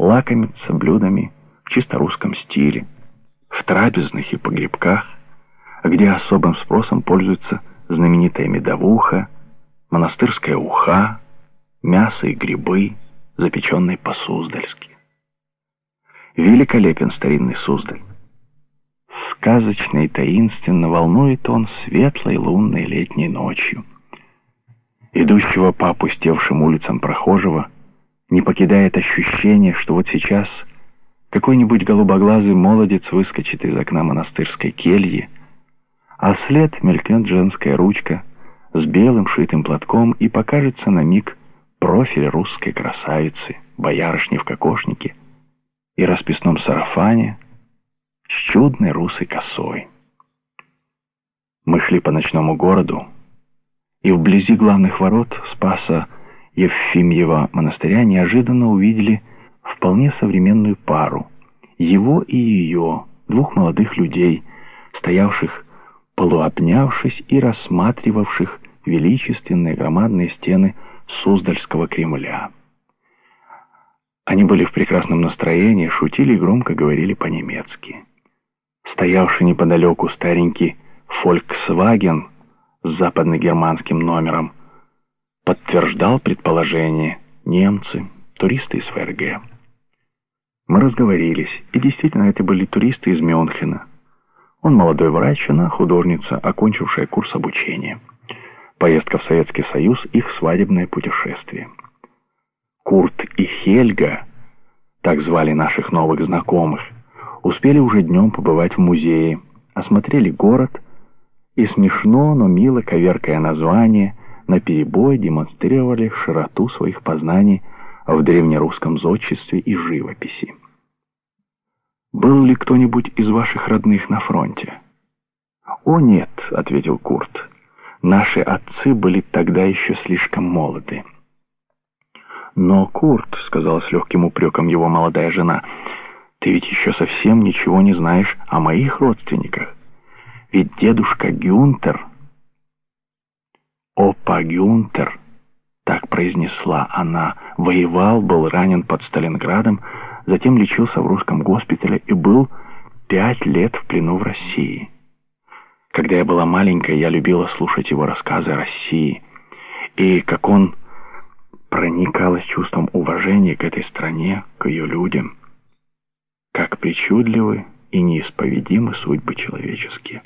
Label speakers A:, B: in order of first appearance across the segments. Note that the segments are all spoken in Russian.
A: лакомиться блюдами в чисто русском стиле, в трапезных и погребках, где особым спросом пользуется знаменитая медовуха, монастырская уха, мясо и грибы, запеченные по-суздальски. Великолепен старинный Суздаль. Сказочно и таинственно волнует он светлой лунной летней ночью. Идущего по опустевшим улицам прохожего не покидает ощущение, что вот сейчас какой-нибудь голубоглазый молодец выскочит из окна монастырской кельи, а вслед мелькнет женская ручка с белым шитым платком и покажется на миг профиль русской красавицы, боярышни в кокошнике и расписном сарафане с чудной русой косой. Мы шли по ночному городу, и вблизи главных ворот Спаса Евфимьева монастыря неожиданно увидели вполне современную пару, его и ее, двух молодых людей, стоявших полуобнявшись и рассматривавших величественные громадные стены Суздальского Кремля. Они были в прекрасном настроении, шутили и громко говорили по-немецки. Стоявший неподалеку старенький «Фольксваген» с западно-германским номером подтверждал предположение «немцы, туристы из ФРГ». Мы разговорились, и действительно это были туристы из Мюнхена. Он молодой врач, она художница, окончившая курс обучения. Поездка в Советский Союз — их свадебное путешествие. Курт и Хельга, так звали наших новых знакомых, успели уже днем побывать в музее, осмотрели город и смешно, но мило коверкая название, наперебой демонстрировали широту своих познаний в древнерусском зодчестве и живописи. «Был ли кто-нибудь из ваших родных на фронте?» «О, нет», — ответил Курт. «Наши отцы были тогда еще слишком молоды». «Но, Курт», — сказала с легким упреком его молодая жена, «ты ведь еще совсем ничего не знаешь о моих родственниках. Ведь дедушка Гюнтер...» «Опа Гюнтер», — так произнесла она, — воевал, был ранен под Сталинградом, затем лечился в русском госпитале и был пять лет в плену в России. Когда я была маленькая, я любила слушать его рассказы о России, и как он проникалась чувством уважения к этой стране, к ее людям. Как причудливы и неисповедимы судьбы человеческие.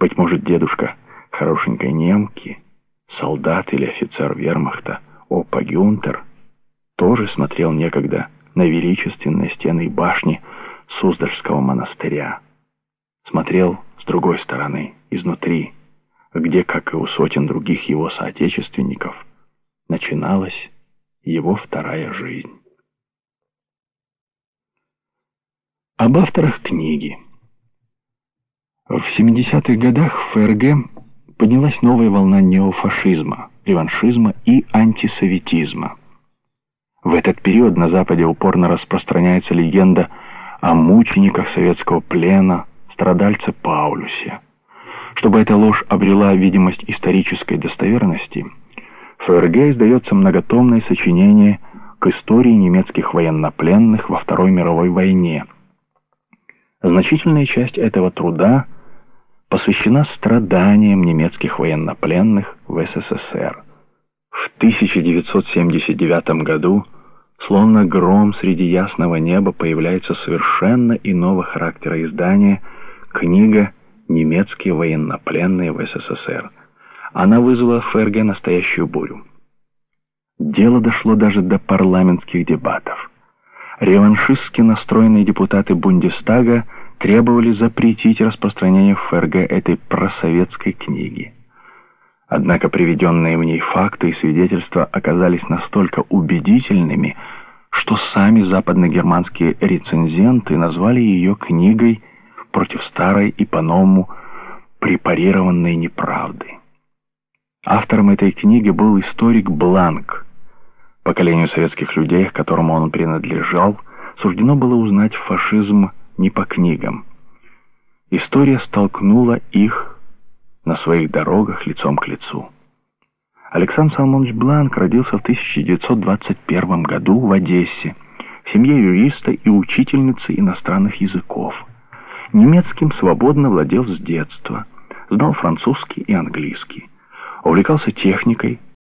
A: Быть может, дедушка хорошенькой немки, солдат или офицер вермахта, Опа Гюнтер, тоже смотрел некогда на величественные стены башни Суздальского монастыря. Смотрел с другой стороны, изнутри, где, как и у сотен других его соотечественников, начиналась его вторая жизнь. Об авторах книги. В 70-х годах в ФРГ поднялась новая волна неофашизма, реваншизма и антисоветизма. В этот период на Западе упорно распространяется легенда о мучениках советского плена, страдальце Паулюсе. Чтобы эта ложь обрела видимость исторической достоверности, ФРГ издается многотомное сочинение к истории немецких военнопленных во Второй мировой войне. Значительная часть этого труда посвящена страданиям немецких военнопленных в СССР. В 1979 году Словно гром среди ясного неба появляется совершенно иного характера издание книга «Немецкие военнопленные в СССР». Она вызвала в ФРГ настоящую бурю. Дело дошло даже до парламентских дебатов. Реваншистски настроенные депутаты Бундестага требовали запретить распространение в ФРГ этой просоветской книги. Однако приведенные в ней факты и свидетельства оказались настолько убедительными, что сами западногерманские рецензенты назвали ее книгой против старой и по-новому препарированной неправды. Автором этой книги был историк Бланк. Поколению советских людей, к которому он принадлежал, суждено было узнать фашизм не по книгам. История столкнула их на своих дорогах лицом к лицу. Александр Салмонович Бланк родился в 1921 году в Одессе, в семье юриста и учительницы иностранных языков. Немецким свободно владел с детства, знал французский и английский. Увлекался техникой,